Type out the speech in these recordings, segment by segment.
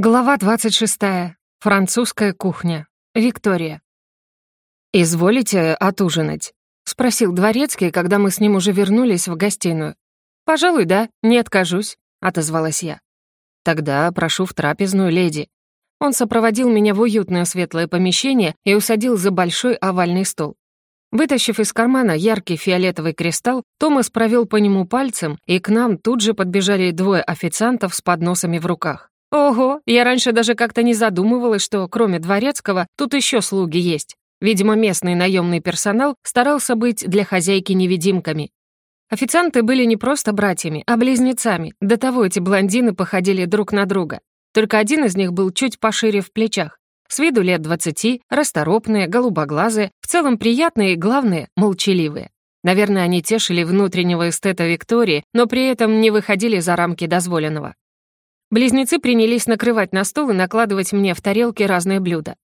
Глава 26. Французская кухня. Виктория. «Изволите отужинать?» — спросил Дворецкий, когда мы с ним уже вернулись в гостиную. «Пожалуй, да, не откажусь», — отозвалась я. «Тогда прошу в трапезную, леди». Он сопроводил меня в уютное светлое помещение и усадил за большой овальный стол. Вытащив из кармана яркий фиолетовый кристалл, Томас провел по нему пальцем, и к нам тут же подбежали двое официантов с подносами в руках. Ого, я раньше даже как-то не задумывалась, что кроме дворецкого тут еще слуги есть. Видимо, местный наемный персонал старался быть для хозяйки невидимками. Официанты были не просто братьями, а близнецами. До того эти блондины походили друг на друга. Только один из них был чуть пошире в плечах. С виду лет двадцати, расторопные, голубоглазые, в целом приятные и, главное, молчаливые. Наверное, они тешили внутреннего эстета Виктории, но при этом не выходили за рамки дозволенного. Близнецы принялись накрывать на стол и накладывать мне в тарелки разные блюда.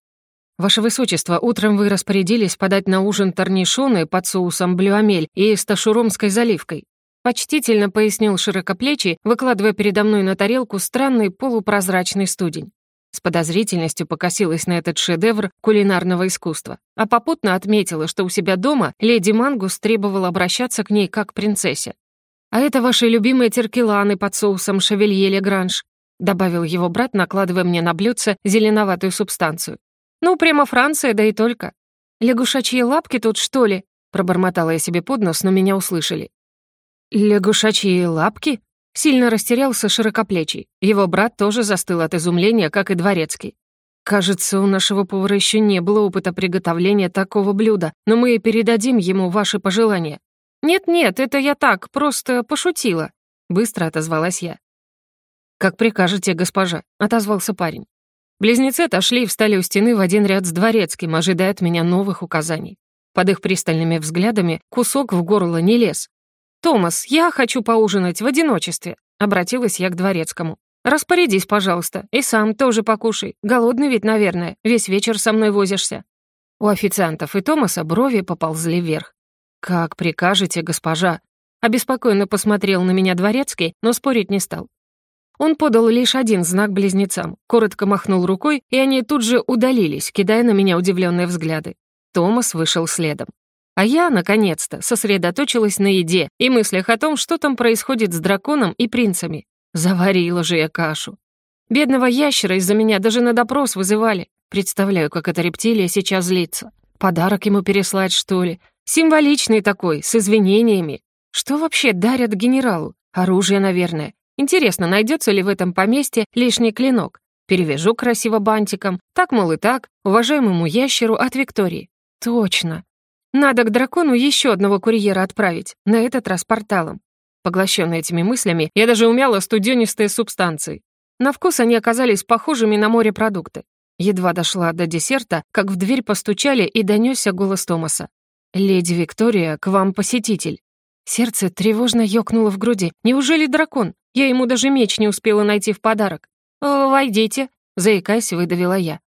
«Ваше Высочество, утром вы распорядились подать на ужин торнишоны под соусом блюамель и сташуромской заливкой», почтительно пояснил широкоплечий, выкладывая передо мной на тарелку странный полупрозрачный студень. С подозрительностью покосилась на этот шедевр кулинарного искусства, а попутно отметила, что у себя дома леди Мангус требовала обращаться к ней как к принцессе. «А это ваши любимые теркеланы под соусом шевелье-легранж», — добавил его брат, накладывая мне на блюдце зеленоватую субстанцию. «Ну, прямо Франция, да и только. Лягушачьи лапки тут, что ли?» — пробормотала я себе под нос, но меня услышали. «Лягушачьи лапки?» Сильно растерялся широкоплечий. Его брат тоже застыл от изумления, как и дворецкий. «Кажется, у нашего повара еще не было опыта приготовления такого блюда, но мы передадим ему ваши пожелания». «Нет-нет, это я так, просто пошутила», — быстро отозвалась я. «Как прикажете, госпожа», — отозвался парень. Близнецы отошли и встали у стены в один ряд с дворецким, ожидая от меня новых указаний. Под их пристальными взглядами кусок в горло не лез. «Томас, я хочу поужинать в одиночестве», — обратилась я к дворецкому. «Распорядись, пожалуйста, и сам тоже покушай. Голодный ведь, наверное, весь вечер со мной возишься». У официантов и Томаса брови поползли вверх. «Как прикажете, госпожа?» Обеспокоенно посмотрел на меня дворецкий, но спорить не стал. Он подал лишь один знак близнецам, коротко махнул рукой, и они тут же удалились, кидая на меня удивленные взгляды. Томас вышел следом. А я, наконец-то, сосредоточилась на еде и мыслях о том, что там происходит с драконом и принцами. Заварила же я кашу. Бедного ящера из-за меня даже на допрос вызывали. Представляю, как эта рептилия сейчас злится. Подарок ему переслать, что ли? Символичный такой, с извинениями. Что вообще дарят генералу? Оружие, наверное. Интересно, найдется ли в этом поместье лишний клинок? Перевяжу красиво бантиком. Так, мол, и так, уважаемому ящеру от Виктории. Точно. Надо к дракону еще одного курьера отправить, на этот раз порталом. Поглощенная этими мыслями, я даже умяла студенистые субстанции. На вкус они оказались похожими на морепродукты. Едва дошла до десерта, как в дверь постучали и донесся голос Томаса. «Леди Виктория, к вам посетитель». Сердце тревожно ёкнуло в груди. «Неужели дракон? Я ему даже меч не успела найти в подарок. «Войдите», — заикаясь, выдавила я.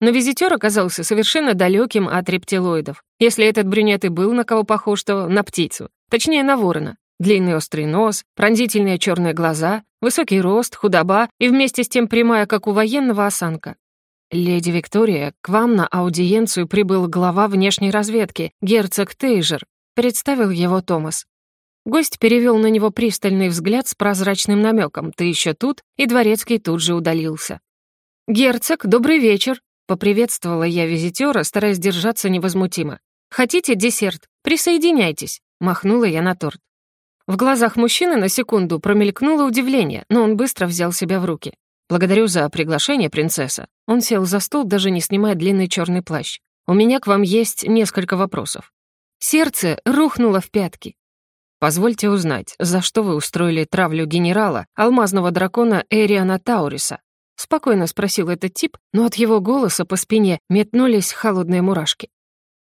Но визитер оказался совершенно далеким от рептилоидов. Если этот брюнет и был на кого похож, то на птицу. Точнее, на ворона. Длинный острый нос, пронзительные черные глаза, высокий рост, худоба и вместе с тем прямая, как у военного, осанка. «Леди Виктория, к вам на аудиенцию прибыл глава внешней разведки, герцог Тейжер», представил его Томас. Гость перевел на него пристальный взгляд с прозрачным намеком «Ты еще тут?» и дворецкий тут же удалился. «Герцог, добрый вечер!» — поприветствовала я визитера, стараясь держаться невозмутимо. «Хотите десерт? Присоединяйтесь!» — махнула я на торт. В глазах мужчины на секунду промелькнуло удивление, но он быстро взял себя в руки. «Благодарю за приглашение, принцесса». Он сел за стол, даже не снимая длинный черный плащ. «У меня к вам есть несколько вопросов». Сердце рухнуло в пятки. Позвольте узнать, за что вы устроили травлю генерала, алмазного дракона Эриана Тауриса?» Спокойно спросил этот тип, но от его голоса по спине метнулись холодные мурашки.